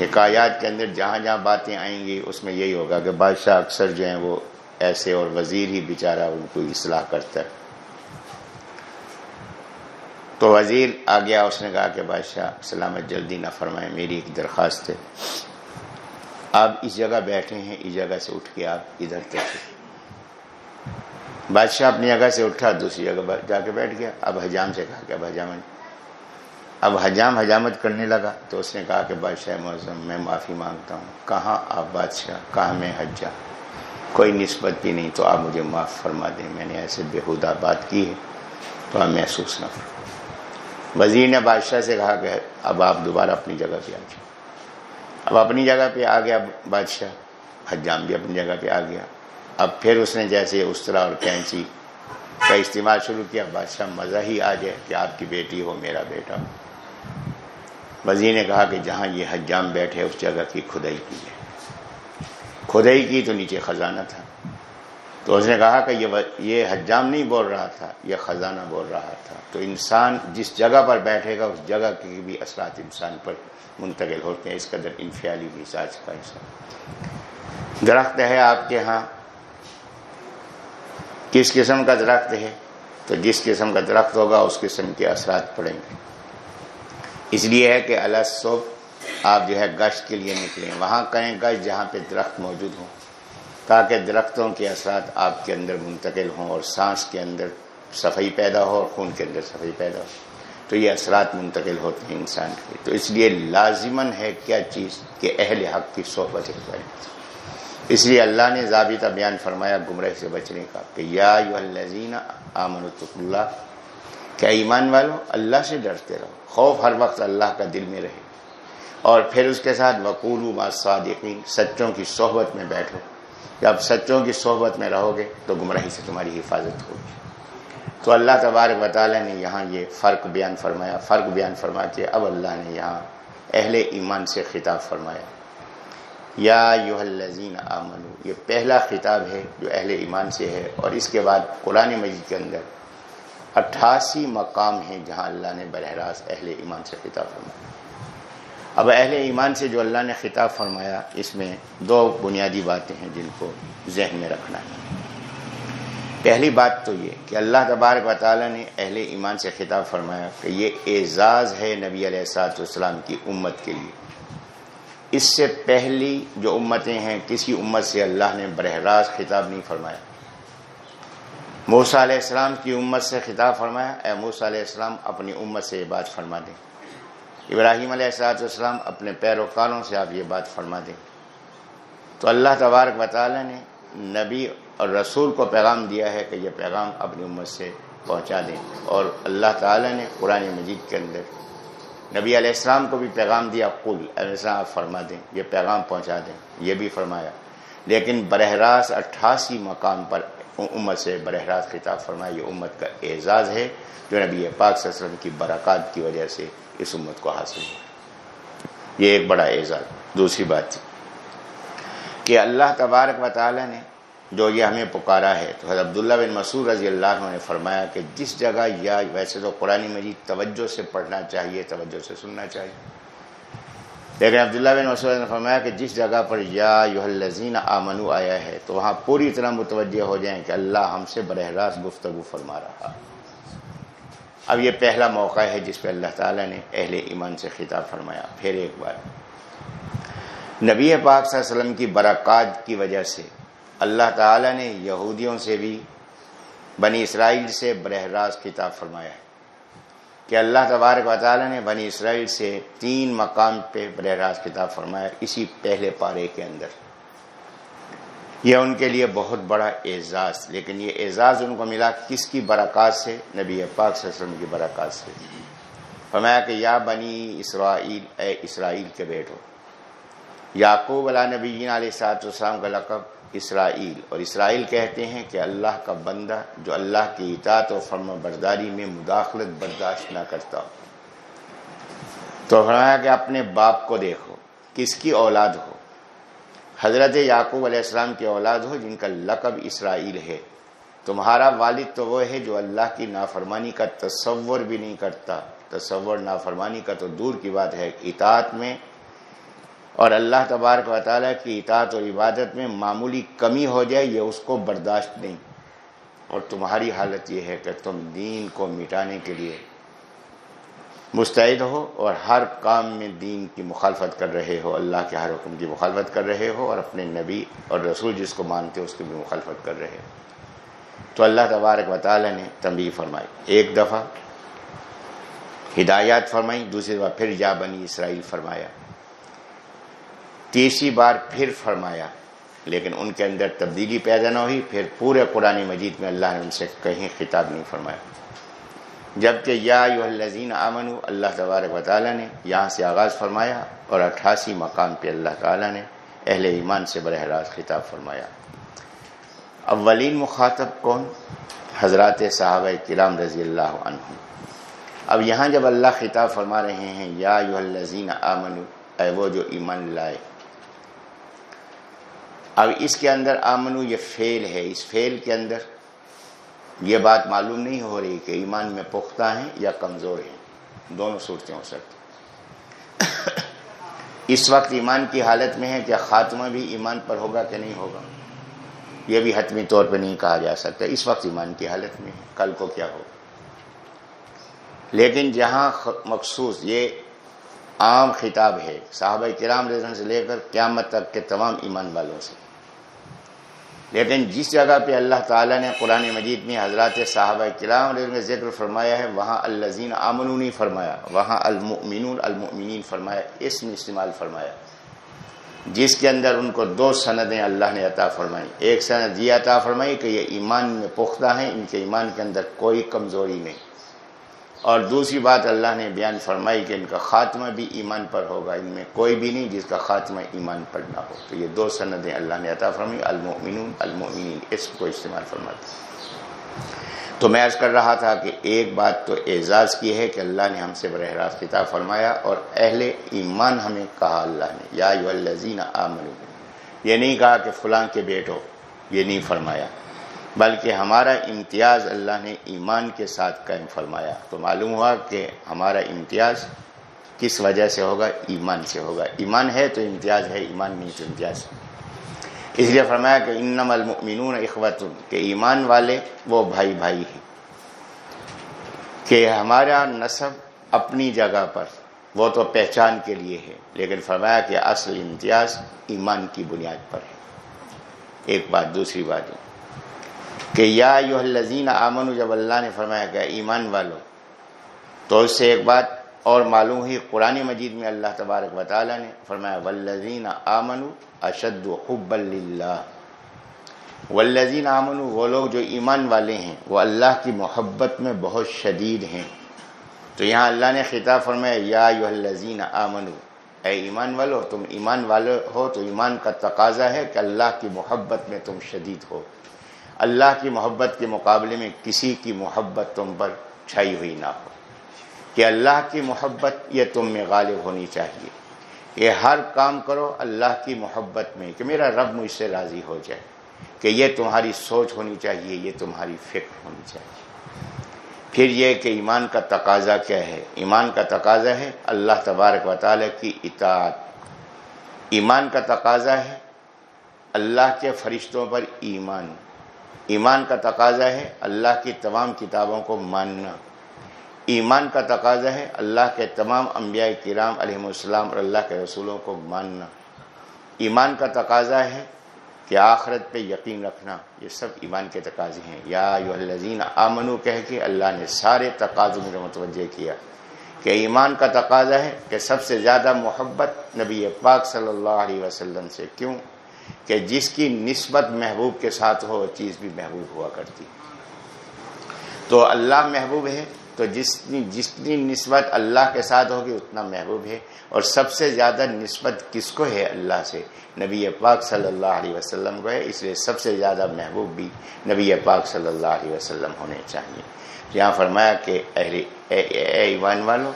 حکایات کے اندر جہاں جہاں باتیں آئیں گی، اس میں یہی ہوگا کہ بادشاہ اکثر جو ہیں وہ ایسے اور وزیر ہی بیچارہ ان کو اصلاح کرتا ہے۔ تو وزیر آ گیا اس نے کہا کہ بادشاہ سلامت، جلدی نہ فرمائیں، میری ایک درخواست ہے۔ آپ اس جگہ بیٹھے ہیں، اس جگہ سے اٹھ کے آپ ادھر تک بادشاہ اپنی جگہ سے اٹھا، دوسری جگہ جا کے بیٹھ گیا۔ اب حجام سے کہا کہ اب حجام۔ اب حجام حجامت کرنے لگا۔ تو اس نے کہا کہ بادشاہ معظم، میں معافی مانگتا ہوں۔ کہاں آپ بادشاہ؟ کہاں میں حجا کوئی نسبت بھی نہیں، تو آپ مجھے معاف فرما دیں۔ میں نے ایسے بےحودہ بات کی ہے، تو آپ محسوس نہ کریں۔ وزیر نے بادشاہ سے کہا کہ اب آپ دوبارہ اپنی جگہ پہ آ جائیں اب اپنی جگہ پہ آ گیا بادشاہ، حجام بھی اپنی جگہ پہ آ گیا۔ اب پھر اس نے جیسے استرا اور کینچی کا استعمال شروع کیا بادشاہ مزہ ہی آ جائے کہ آپ کی بیٹی ہو، میرا بیٹا۔ ہو وزیر نے کہا کہ جہاں یہ حجام بیٹھے، اس جگہ کی کھدائی کی ہے کھدائی کی تو نیچے خزانہ تھا۔ تو اس نے کہا کہ یہ حجام نہیں بول رہا تھا، یہ خزانہ بول رہا تھا۔ تو انسان جس جگہ پر بیٹھے گا، اس جگہ کے بھی اثرات انسان پر منتقل ہوتے ہیں۔ اس قدر انفیالی مزاج کا حصہ درخت ہے آپ کے ہاں۔ کس قسم کا درخت ہے؟ تو جس قسم کا درخت ہوگا، اس قسم کے اثرات پڑیں گے۔ اس لیے ہے کہ اللہ صبح آپ جو ہے گشت کے لیے نکلیں وہاں کریں گشت جہاں پہ درخت موجود ہوں۔ تاکہ درختوں کے اثرات آپ کے اندر منتقل ہوں اور سانس کے اندر صفائی پیدا ہو اور خون کے اندر صفائی پیدا ہو۔ تو یہ اثرات منتقل ہوتے ہیں انسان کے تو اس لیے لازمن ہے کیا چیز کہ اہل حق کی صحبت کریں اس لیے اللہ نے ضابطہ بیان فرمایا گمراہ سے بچنے کا کہ یا الزین آمن اللہ۔ کیا ایمان والو؟ اللہ سے ڈرتے رہو۔ خوف ہر وقت اللہ کا دل میں رہے۔ اور پھر اس کے ساتھ وقول صادقین سچوں کی صحبت میں بیٹھو۔ جب سچوں کی صحبت میں رہو گے تو گمراہی سے تمہاری حفاظت ہوگی۔ تو اللہ تبارک و تعالیٰ نے یہاں یہ فرق بیان فرمایا، فرق بیان فرما کے اب اللہ نے یہاں اہل ایمان سے خطاب فرمایا۔ یا یو الزین آمنو، یہ پہلا خطاب ہے جو اہل ایمان سے ہے اور اس کے بعد قرآن مجید کے اندر اٹھاسی مقام ہیں جہاں اللہ نے براہ راست اہل ایمان سے خطاب فرمایا۔ اب اہل ایمان سے جو اللہ نے خطاب فرمایا، اس میں دو بنیادی باتیں ہیں جن کو ذہن میں رکھنا ہے۔ پہلی بات تو یہ کہ اللہ تبارک و تعالیٰ نے اہل ایمان سے خطاب فرمایا کہ یہ اعزاز ہے نبی علیہ السلاۃ والسلام کی امت کے لیے۔ اس سے پہلی جو امتیں ہیں کسی امت سے اللہ نے براہ راست خطاب نہیں فرمایا؟ موسا علیہ السلام کی امت سے خطاب فرمایا۔ اے موسا علیہ السلام، اپنی امت سے یہ بات فرما دیں۔ ابراہیم علیہ السلاۃ والسلام اپنے پیروکاروں سے آپ یہ بات فرما دیں۔ تو اللہ تبارک و تعالیٰ نے نبی اور رسول کو پیغام دیا ہے کہ یہ پیغام اپنی امت سے پہنچا دیں اور اللہ تعالی نے قرآن مجید کے اندر نبی علیہ السلام کو بھی پیغام دیا، قل علیہ السلام آپ فرما دیں، یہ پیغام پہنچا دیں، یہ بھی فرمایا۔ لیکن براہ راست اٹھاسی مقام پر امت سے براہ راست خطاب فرمایا یہ امت کا اعزاز ہے جو نبی پاک صلی اللہ علیہ وسلم کی برکات کی وجہ سے اس امت کو حاصل ہوا۔ یہ ایک بڑا اعزاز۔ دوسری بات کہ اللہ تبارک و تعالی نے جو یہ ہمیں پکارا ہے، تو حضرت عبداللہ بن مسعود رضی اللہ عنہ نے فرمایا کہ جس جگہ یا ویسے تو قرآن مجید توجہ سے پڑھنا چاہیے، توجہ سے سننا چاہیے لیکن عبداللہ بن مسعود نے فرمایا کہ جس جگہ پر یا یو الزین آمنو آیا ہے، تو وہاں پوری طرح متوجہ ہو جائیں کہ اللہ ہم سے براہ راست گفتگو فرما رہا۔ اب یہ پہلا موقع ہے جس پہ اللہ تعالیٰ نے اہل ایمان سے خطاب فرمایا۔ پھر ایک بار۔ نبی پاک صلی اللہ علیہ وسلم کی برکات کی وجہ سے اللہ تعالی نے یہودیوں سے بھی بنی اسرائیل سے براہ راست کتاب فرمایا ہے۔ کہ اللہ تبارک و تعالیٰ نے بنی اسرائیل سے تین مقام پہ براہ راست کتاب فرمایا اسی پہلے پارے کے اندر۔ یہ ان کے لیے بہت بڑا اعزاز، لیکن یہ اعزاز ان کو ملا کس کی برکات سے؟ نبی پاک صلی اللہ علیہ وسلم کی برکات سے۔ فرمایا کہ یا بنی اسرائیل، اے اسرائیل کے بیٹو، یعقوب علیہ نبی علیہ سات السلام کا لقب اسرائیل اور اسرائیل کہتے ہیں کہ اللہ کا بندہ جو اللہ کی اطاعت و فرم برداری میں مداخلت برداشت نہ کرتا ہو۔ تو فرمایا کہ اپنے باپ کو دیکھو، کس کی اولاد ہو؟ حضرت یعقوب علیہ السلام کی اولاد ہو، جن کا لقب اسرائیل ہے۔ تمہارا والد تو وہ ہے جو اللہ کی نافرمانی کا تصور بھی نہیں کرتا۔ تصور نافرمانی کا تو دور کی بات ہے، اطاعت میں اور اللہ تبارک و تعالیٰ کی اطاعت اور عبادت میں معمولی کمی ہو جائے، یہ اس کو برداشت نہیں۔ اور تمہاری حالت یہ ہے کہ تم دین کو مٹانے کے لیے مستعد ہو اور ہر کام میں دین کی مخالفت کر رہے ہو، اللہ کے ہر حکم کی مخالفت کر رہے ہو اور اپنے نبی اور رسول جس کو مانتے ہو اس کی بھی مخالفت کر رہے ہو۔ تو اللہ تبارک و تعالیٰ نے تنبیہ فرمائی، ایک دفعہ ہدایات فرمائی، دوسری دفعہ پھر یا بنی اسرائیل فرمایا۔ تیسری بار پھر فرمایا، لیکن ان کے اندر تبدیلی پیدا نہ ہوئی، پھر پورے قرآن مجید میں اللہ نے ان سے کہیں خطاب نہیں فرمایا۔ جبکہ یا یو الزین امن اللہ تبارک و تعالیٰ نے یہاں سے آغاز فرمایا اور اٹھاسی مقام پہ اللہ تعالیٰ نے اہل ایمان سے براہ راست خطاب فرمایا۔ اولین مخاطب کون؟ حضرات صحابہ کرام رضی اللہ عنہ اب یہاں جب اللہ خطاب فرما رہے ہیں، یا یو الزین امن اے وہ جو ایمان لائے اب اس کے اندر آمنو، یہ فیل ہے۔ اس فیل کے اندر یہ بات معلوم نہیں ہو رہی کہ ایمان میں پختہ ہیں یا کمزور ہیں۔ دونوں صورتیں ہو سکتی <coughs> اس وقت ایمان کی حالت میں ہے کہ خاتمہ بھی ایمان پر ہوگا کہ نہیں ہوگا؟ یہ بھی حتمی طور پہ نہیں کہا جا سکتا۔ اس وقت ایمان کی حالت میں ہے۔ کل کو کیا ہوگا؟ لیکن جہاں مخصوص یہ عام خطاب ہے، صحابہ کرام رضن سے لے کر قیامت تک کے تمام ایمان والوں سے لیکن جس جگہ پہ اللہ تعالیٰ نے قرآن مجید میں حضرات صحابہ کرام میں ذکر فرمایا ہے، وہاں الزین امنونی فرمایا، وہاں المؤمنون المؤمنین فرمایا اس میں استعمال فرمایا۔ جس کے اندر ان کو دو سندیں اللہ نے عطا فرمائی ایک سند یہ عطا فرمائی کہ یہ ایمان میں پختہ ہیں، ان کے ایمان کے اندر کوئی کمزوری نہیں۔ اور دوسری بات اللہ نے بیان فرمائی کہ ان کا خاتمہ بھی ایمان پر ہوگا، ان میں کوئی بھی نہیں جس کا خاتمہ ایمان پر نہ ہو۔ تو یہ دو سندیں اللہ نے عطا فرمائی، المؤمنون، المؤمنین، اس کو استعمال فرماتے تو میں عرض کر رہا تھا کہ ایک بات تو اعزاز کی ہے کہ اللہ نے ہم سے براہ راست خطاب فرمایا اور اہل ایمان ہمیں کہا اللہ نے، یا الزین آمن یہ نہیں کہا کہ فلاں کے بیٹو، یہ نہیں فرمایا۔ بلکہ ہمارا امتیاز اللہ نے ایمان کے ساتھ قائم فرمایا۔ تو معلوم ہوا کہ ہمارا امتیاز کس وجہ سے ہوگا؟ ایمان سے ہوگا۔ ایمان ہے تو امتیاز ہے، ایمان نہیں تو امتیاز اس لیے فرمایا کہ انم المؤمنون اخوت کہ ایمان والے وہ بھائی بھائی ہیں، کہ ہمارا نصب اپنی جگہ پر، وہ تو پہچان کے لیے ہے، لیکن فرمایا کہ اصل امتیاز ایمان کی بنیاد پر ہے۔ ایک بات، دوسری بات۔ کہ یا یو الزین آمن جب اللہ نے فرمایا کہ ایمان والو، تو اس سے ایک بات اور معلوم ہی قرآن مجید میں اللہ تبارک و تعالیٰ نے فرمایا ولزین آمن اشد حب اللہ ولزین آمن وہ لوگ جو ایمان والے ہیں، وہ اللہ کی محبت میں بہت شدید ہیں۔ تو یہاں اللہ نے خطاب فرمایا، یا یو الزین آمن اے ایمان والو، تم ایمان والے ہو، تو ایمان کا تقاضا ہے کہ اللہ کی محبت میں تم شدید ہو۔ اللہ کی محبت کے مقابلے میں کسی کی محبت تم پر چھائی ہوئی نہ ہو۔ کہ اللہ کی محبت یہ تم میں غالب ہونی چاہیے۔ یہ ہر کام کرو اللہ کی محبت میں، کہ میرا رب مجھ سے راضی ہو جائے۔ کہ یہ تمہاری سوچ ہونی چاہیے، یہ تمہاری فکر ہونی چاہیے۔ پھر یہ کہ ایمان کا تقاضا کیا ہے؟ ایمان کا تقاضا ہے اللہ تبارک و تعالیٰ کی اطاعت۔ ایمان کا تقاضا ہے اللہ کے فرشتوں پر ایمان۔ ایمان کا تقاضا ہے اللہ کی تمام کتابوں کو ماننا۔ ایمان کا تقاضا ہے اللہ کے تمام انبیاء کرام علیہ السلام اور اللہ کے رسولوں کو ماننا۔ ایمان کا تقاضا ہے کہ آخرت پہ یقین رکھنا۔ یہ سب ایمان کے تقاضے ہیں۔ یا یو الزین آمنو، کہہ کے اللہ نے سارے تقاضوں میں متوجہ کیا۔ کہ ایمان کا تقاضا ہے کہ سب سے زیادہ محبت نبی پاک صلی اللہ علیہ وسلم سے کیوں؟ کہ جس کی نسبت محبوب کے ساتھ ہو وہ چیز بھی محبوب ہوا کرتی۔ تو اللہ محبوب ہے، تو جتنی جتنی نسبت اللہ کے ساتھ ہوگی، اتنا محبوب ہے۔ اور سب سے زیادہ نسبت کس کو ہے؟ اللہ سے۔ نبی پاک صلی اللہ علیہ وسلم کو ہے، اس لیے سب سے زیادہ محبوب بھی نبی پاک صلی اللہ علیہ وسلم ہونے چاہیے۔ یہاں فرمایا کہ اہل ایمان والوں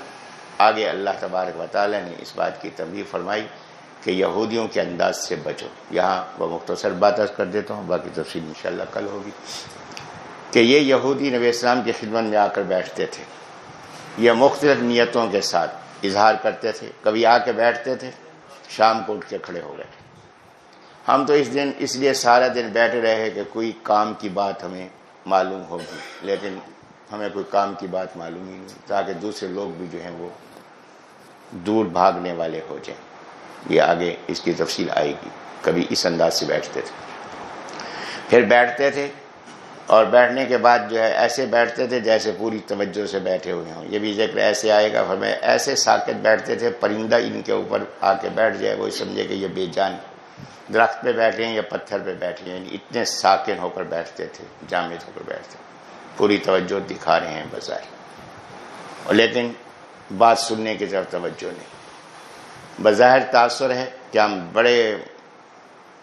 آگے اللہ تبارک و تعالیٰ نے اس بات کی تبلیغ فرمائی۔ کہ یہودیوں کے انداز سے بچو۔ یہاں وہ مختصر بات کر دیتا ہوں، باقی تفصیل انشاءاللہ کل ہوگی۔ کہ یہ یہودی نبی اسلام کی خدمت میں آ کر بیٹھتے تھے۔ یہ مختلف نیتوں کے ساتھ اظہار کرتے تھے۔ کبھی آ کے بیٹھتے تھے، شام کو اٹھ کے کھڑے ہو گئے۔ ہم تو اس دن اس لیے سارا دن بیٹھے رہے کہ کوئی کام کی بات ہمیں معلوم ہوگی، لیکن ہمیں کوئی کام کی بات معلوم ہی نہیں، تاکہ دوسرے لوگ بھی جو ہیں وہ دور بھاگنے والے ہو جائیں۔ یہ آگے اس کی تفصیل آئے گی۔ کبھی اس انداز سے بیٹھتے تھے۔ پھر بیٹھتے تھے اور بیٹھنے کے بعد جو ہے ایسے بیٹھتے تھے جیسے پوری توجہ سے بیٹھے ہوئے ہوں۔ یہ بھی ذکر ایسے آئے گا۔ ہمیں ایسے ساکت بیٹھتے تھے، پرندہ ان کے اوپر آ کے بیٹھ جائے، وہ سمجھے کہ یہ بے جان درخت پہ بیٹھے ہیں یا پتھر پہ بیٹھے ہیں۔ یعنی اتنے ساکن ہو کر بیٹھتے تھے، جامد ہو کر بیٹھتے پوری توجہ دکھا رہے ہیں بظاہر۔ لیکن بات سننے کی طرف توجہ نہیں۔ بظاہر تاثر ہے کہ ہم بڑے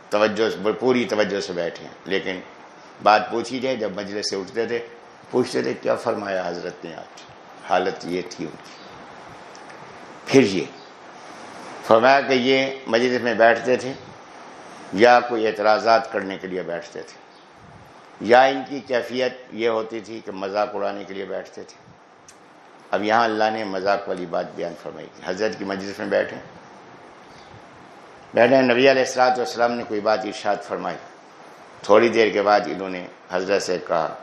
توجہ پوری توجہ سے بیٹھے ہیں۔ لیکن بات پوچھی جائے، جب مجلس سے اٹھتے تھے، پوچھتے تھے، کیا فرمایا حضرت نے آج؟ حالت یہ تھی ان کی۔ پھر یہ۔ فرمایا کہ یہ مجلس میں بیٹھتے تھے، یا کوئی اعتراضات کرنے کے لیے بیٹھتے تھے، یا ان کی کیفیت یہ ہوتی تھی کہ مذاق اڑانے کے لیے بیٹھتے تھے۔ اب یہاں اللہ نے مذاق والی بات بیان فرمائی۔ تھی حضرت کی مجلس میں بیٹھے۔ بیٹھے نبی علیہ السلاط والسلام نے کوئی بات ارشاد فرمائی۔ تھوڑی دیر کے بعد انہوں نے حضرت سے کہا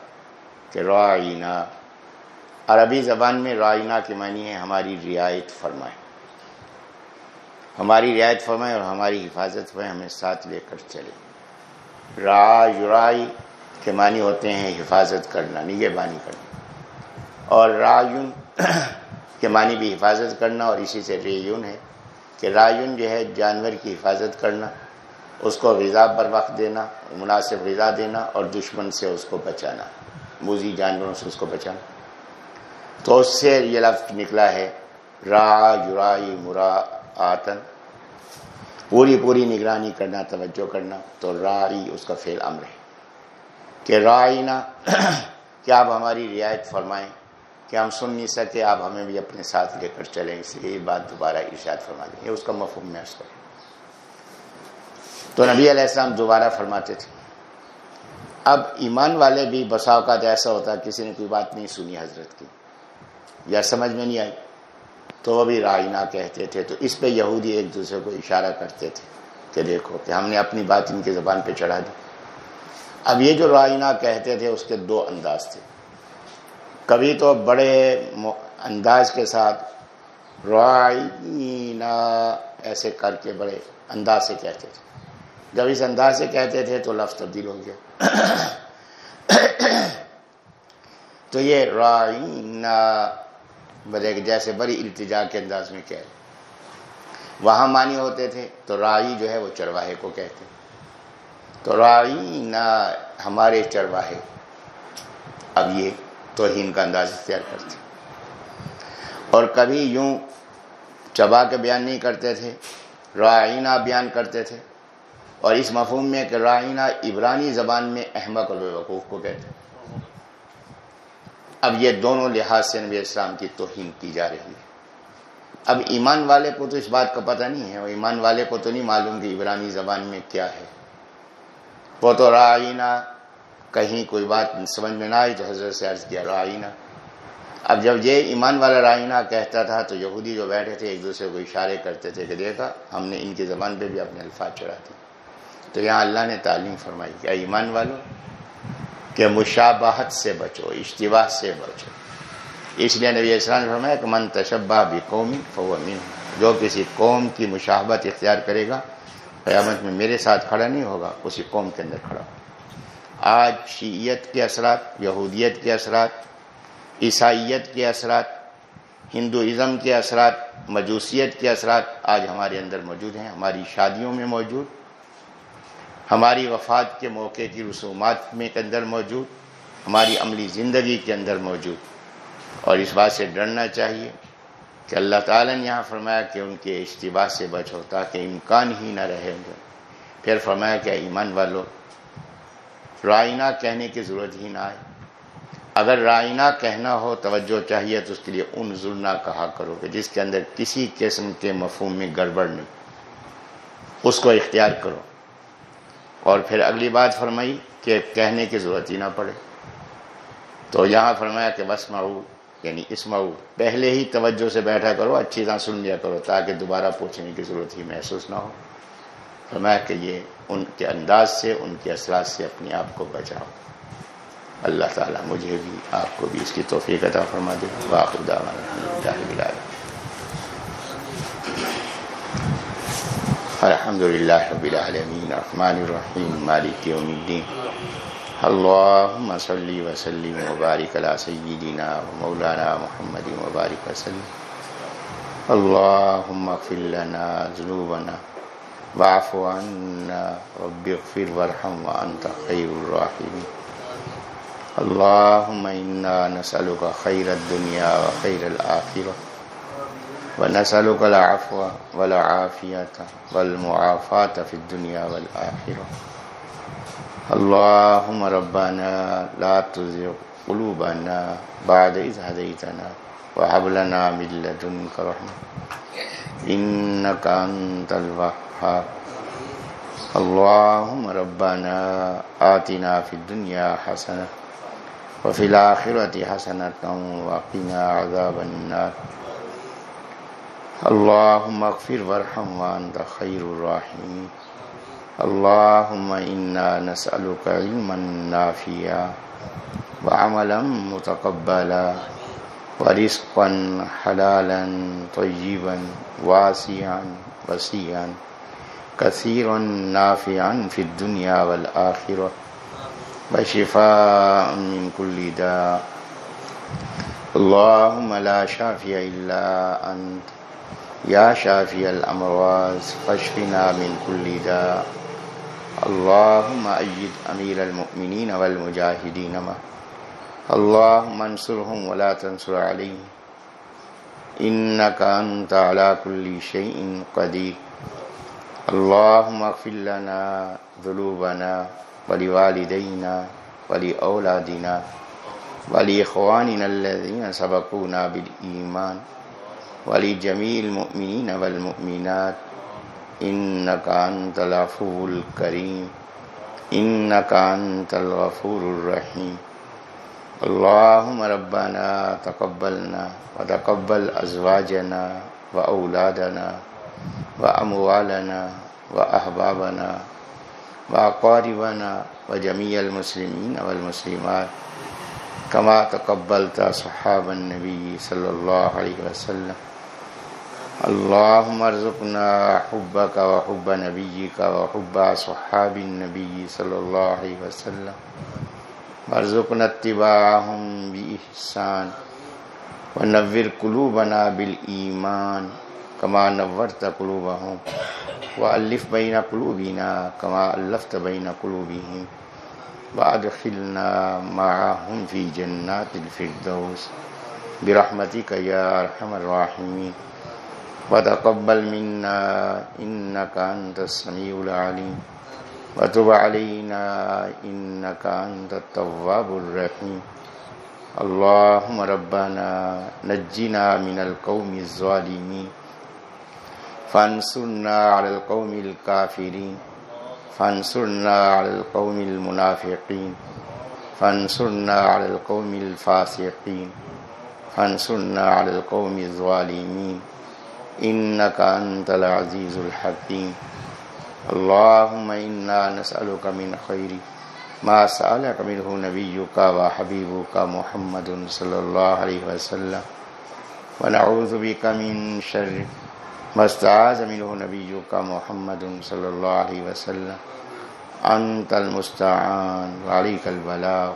کہ رائنا عربی زبان میں رائنا کے معنی ہے ہماری رعایت فرمائے۔ ہماری رعایت فرمائے اور ہماری حفاظت فرمائے، ہمیں ساتھ لے کر چلے۔ را یورائی کے معنی ہوتے ہیں حفاظت کرنا نگہ بانی کرنا۔ اور رایون کے معنی بھی حفاظت کرنا اور اسی سے ریون ہے۔ کہ رایون جو ہے جانور کی حفاظت کرنا، اس کو غذا پر وقت دینا، مناسب غذا دینا اور دشمن سے اس کو بچانا، موزی جانوروں سے اس کو بچانا۔ تو اس سے یہ لفظ نکلا ہے، را یورائی مرا آتن پوری پوری نگرانی کرنا، توجہ کرنا، تو رائی اس کا فعل امر ہے۔ کہ رائنا، کہ آپ ہماری رعایت فرمائیں۔ کہ ہم سن نہیں سکے آپ ہمیں بھی اپنے ساتھ لے کر چلیں، اس لیے یہ بات دوبارہ ارشاد فرما دیں۔ یہ اس کا مفہوم میں اس تو نبی علیہ السلام دوبارہ فرماتے تھے، اب ایمان والے بھی بسا اوقات ایسا ہوتا کسی نے کوئی بات نہیں سنی حضرت کی۔ یا سمجھ میں نہیں آئی۔ تو وہ بھی رائنا کہتے تھے۔ تو اس پہ یہودی ایک دوسرے کو اشارہ کرتے تھے کہ دیکھو کہ ہم نے اپنی بات ان کی زبان پہ چڑھا دی۔ اب یہ جو رائنا کہتے تھے، اس کے دو انداز تھے۔ کبھی تو بڑے انداز کے ساتھ رائنا ایسے کر کے بڑے انداز سے کہتے تھے۔ جب اس انداز سے کہتے تھے تو لفظ تبدیل ہو گیا۔ تو یہ رائنا بلے جیسے بڑی التجا کے انداز میں کہہ وہاں معنی ہوتے تھے تو رائی جو ہے وہ چرواہے کو کہتے تو رائی نہ ہمارے چرواہے۔ اب یہ توہین کا انداز اختیار کرتے اور کبھی یوں چبا کے بیان نہیں کرتے تھے رائنا بیان کرتے تھے۔ اور اس مفہوم میں کہ رائنا عبرانی زبان میں احمد اور بیوقوف کو کہتے اب یہ دونوں لحاظ سے نبی اسلام کی توہین کی جا رہی ہے۔ اب ایمان والے کو تو اس بات کا پتہ نہیں ہے ایمان والے کو تو نہیں معلوم کہ عبرانی زبان میں کیا ہے۔ وہ تو رائنا کہیں کوئی بات سمجھ میں نہ آئی تو حضرت سے عرض کیا، رائنا۔ اب جب یہ ایمان والا رائنا کہتا تھا تو یہودی جو بیٹھے تھے ایک دوسرے کو اشارے کرتے تھے کہ دیکھا، ہم نے ان کی زبان پہ بھی اپنے الفاظ چڑھا دی تو یہاں اللہ نے تعلیم فرمائی کیا ایمان والوں کہ مشابہت سے بچو، اشتباہ سے بچو۔ اس لیے نبی اسلام نے فرمایا کہ من تشبہ بھی قومی فومین جو کسی قوم کی مشابت اختیار کرے گا، قیامت میں میرے ساتھ کھڑا نہیں ہوگا، اسی قوم کے اندر کھڑا ہوگا۔ آج شیعت کے اثرات، یہودیت کے اثرات، عیسائیت کے اثرات، ہندوازم کے اثرات، مجوسیت کے اثرات آج ہمارے اندر موجود ہیں، ہماری شادیوں میں موجود، ہماری وفات کے موقع کی رسومات میں کے اندر موجود، ہماری عملی زندگی کے اندر موجود۔ اور اس بات سے ڈرنا چاہیے کہ اللہ تعالیٰ نے یہاں فرمایا کہ ان کے اشتباہ سے بچو تاکہ امکان ہی نہ رہے۔ گا پھر فرمایا کہ ایمان والو رائنا کہنے کی ضرورت ہی نہ آئے۔ اگر رائنا کہنا ہو، توجہ چاہیے تو اس کے لیے ان ظلم کہا کرو کہ جس کے اندر کسی قسم کے مفہوم میں گڑبڑ نہیں۔ اس کو اختیار کرو۔ اور پھر اگلی بات فرمائی کہ کہنے کی ضرورت ہی نہ پڑے۔ تو یہاں فرمایا کہ بس مئو یعنی اس مئو پہلے ہی توجہ سے بیٹھا کرو، اچھی طرح سن لیا کرو تاکہ دوبارہ پوچھنے کی ضرورت ہی محسوس نہ ہو۔ فرمایا کہ یہ ان کے انداز سے، ان کے اثرات سے اپنے آپ کو بچاؤ۔ اللہ تعالیٰ مجھے بھی، آپ کو بھی اس کی توفیق عطا فرما دے۔ باخدا الحمد للہ رب العالمین۔ الرحمن الرحیم۔ مالک یوم الدین۔ اللهم صل وسلم وبارك على سيدنا ومولانا محمد وبارك وسلم اللهم اغفر لنا ذنوبنا۔ واعف عنا رب اغفر وارحم وأنت خير الراحمين. اللهم إنا نسألك خير الدنيا وخير الآخرة ونسألك العفو والعافية والمعافاة في الدنيا والآخرة. اللهم ربنا لا تزغ قلوبنا بعد إذ هديتنا وهب لنا من لدنك رحمة. إنك أنت الوهاب. اللهم ربنا آتنا في الدنيا حسنة وفي الآخرة حسنة وقنا عذاب النار. اللهم اغفر وارحم وأنت خير الراحمين. اللهم إنا نسألك علما نافيا وعملا متقبلا. ورزقا حلالا طيبا واسعا وسيعا كثيرا نافعا في الدنيا والآخرة وشفاء من كل داء. اللهم لا شافي إلا أنت. يا شافي الأمراض فاشفنا من كل داء. اللهم أيد أمير المؤمنين والمجاهدين ما اللهم انصرهم ولا تنصر عليهم إنك أنت على كل شيء قدير اللهم اغفر لنا ذنوبنا ولوالدينا ولأولادنا ولإخواننا الذين سبقونا بالإيمان ولجميع المؤمنين والمؤمنات إنك أنت العفو الكريم إنك أنت الغفور الرحيم اللهم ربنا تقبلنا وتقبل أزواجنا وأولادنا وأموالنا وأحبابنا وأقاربنا وجميع المسلمين والمسلمات كما تقبلت صحاب النبي صلى الله عليه وسلم اللهم ارزقنا حبك وحب نبيك وحب صحاب النبي صلى الله عليه وسلم وارزقنا اتباعهم بإحسان ونور قلوبنا بالإيمان كما نورت قلوبهم وألف بين قلوبنا كما ألفت بين قلوبهم وأدخلنا معهم في جنات الفردوس برحمتك يا أرحم الراحمين وتقبل منا إنك أنت السميع العليم وتب علينا إنك أنت التواب الرحيم. اللهم ربنا نجنا من القوم الظالمين. فانصرنا على القوم الكافرين. فانصرنا على القوم المنافقين. فانصرنا على القوم الفاسقين. فانصرنا على القوم الظالمين. إنك أنت العزيز الحكيم. اللهم إنا نسألك من خير ما سألك منه نبيك وحبيبك محمد صلى الله عليه وسلم. ونعوذ بك من شر ما استعاذ منه نبيك محمد صلى الله عليه وسلم. أنت المستعان وعليك البلاغ.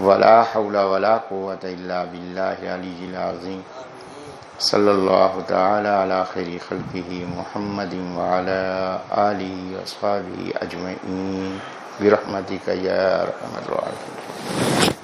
ولا حول ولا قوة إلا بالله العلي العظيم. صلی اللہ تعالی علی خیر خلقہ محمد وعلى آله وأصحابه اجمعین برحمتک یا أرحم اللہ